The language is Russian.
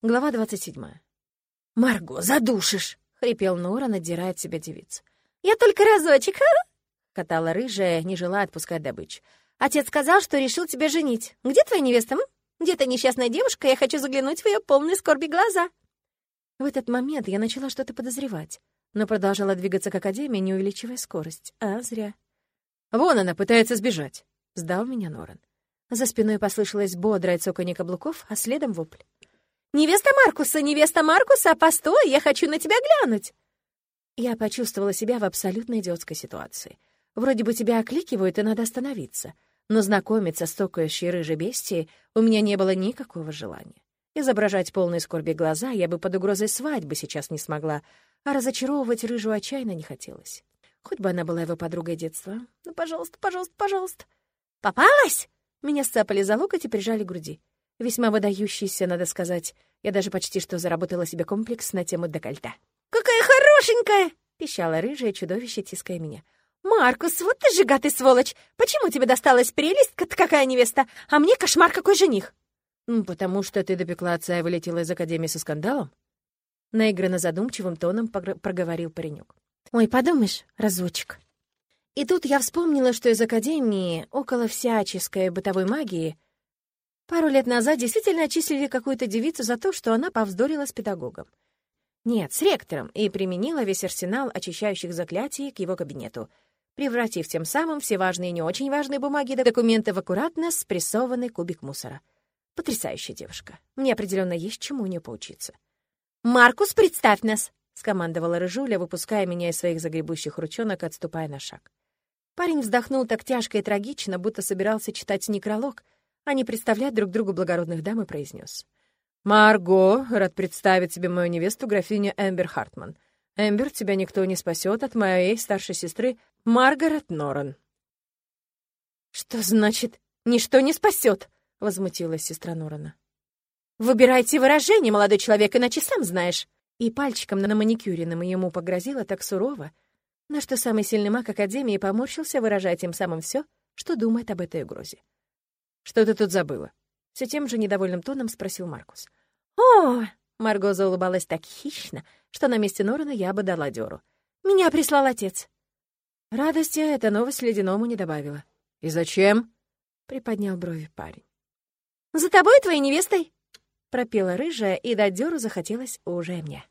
Глава двадцать седьмая. «Марго, задушишь!» — хрипел Нора, надирая от себя девицу. «Я только разочек, а?» — катала рыжая, не желая отпускать добычу. «Отец сказал, что решил тебя женить. Где твоя невеста, м? Где ты несчастная девушка? Я хочу заглянуть в ее полные скорби глаза». В этот момент я начала что-то подозревать, но продолжала двигаться к Академии, не увеличивая скорость. А зря. «Вон она пытается сбежать», — сдал меня Норан. За спиной послышалось бодрое цоканье каблуков, а следом вопль. «Невеста Маркуса, невеста Маркуса, постой, я хочу на тебя глянуть!» Я почувствовала себя в абсолютно идиотской ситуации. Вроде бы тебя окликивают, и надо остановиться. Но знакомиться с токающей рыжей бестией у меня не было никакого желания. Изображать полные скорби глаза я бы под угрозой свадьбы сейчас не смогла, а разочаровывать рыжую отчаянно не хотелось. Хоть бы она была его подругой детства. Ну, пожалуйста, пожалуйста, пожалуйста. «Попалась?» Меня сцапали за локоть и прижали к груди. Весьма выдающийся, надо сказать. Я даже почти что заработала себе комплекс на тему декольта. «Какая хорошенькая!» — пищала рыжее чудовище, тиская меня. «Маркус, вот ты жигатый сволочь! Почему тебе досталась прелесть-то какая невеста, а мне кошмар какой жених?» «Ну, потому что ты допекла отца и вылетела из академии со скандалом?» Наигранно задумчивым тоном проговорил паренек. «Ой, подумаешь, разочек». И тут я вспомнила, что из академии около всяческой бытовой магии Пару лет назад действительно отчислили какую-то девицу за то, что она повздорила с педагогом. Нет, с ректором, и применила весь арсенал очищающих заклятий к его кабинету, превратив тем самым все важные и не очень важные бумаги и документы в аккуратно спрессованный кубик мусора. Потрясающая девушка. Мне определенно есть чему у нее поучиться. «Маркус, представь нас!» — скомандовала Рыжуля, выпуская меня из своих загребущих ручонок, отступая на шаг. Парень вздохнул так тяжко и трагично, будто собирался читать некролог — не представлять друг другу благородных дам и произнес. «Марго, рад представить тебе мою невесту, графиню Эмбер Хартман. Эмбер, тебя никто не спасет от моей старшей сестры Маргарет Норрен». «Что значит «ничто не спасет»?» — возмутилась сестра Норрена. «Выбирайте выражение, молодой человек, иначе сам знаешь». И пальчиком на маникюренном ему погрозила так сурово, на что самый сильный маг Академии поморщился, выражая тем самым все, что думает об этой угрозе. «Что ты тут забыла?» Все тем же недовольным тоном спросил Маркус. «О!» — Марго заулыбалась так хищно, что на месте Норана я бы дала дёру. «Меня прислал отец». Радости эта новость ледяному не добавила. «И зачем?» — приподнял брови парень. «За тобой и твоей невестой!» — пропела рыжая, и дать дёру захотелось уже мне.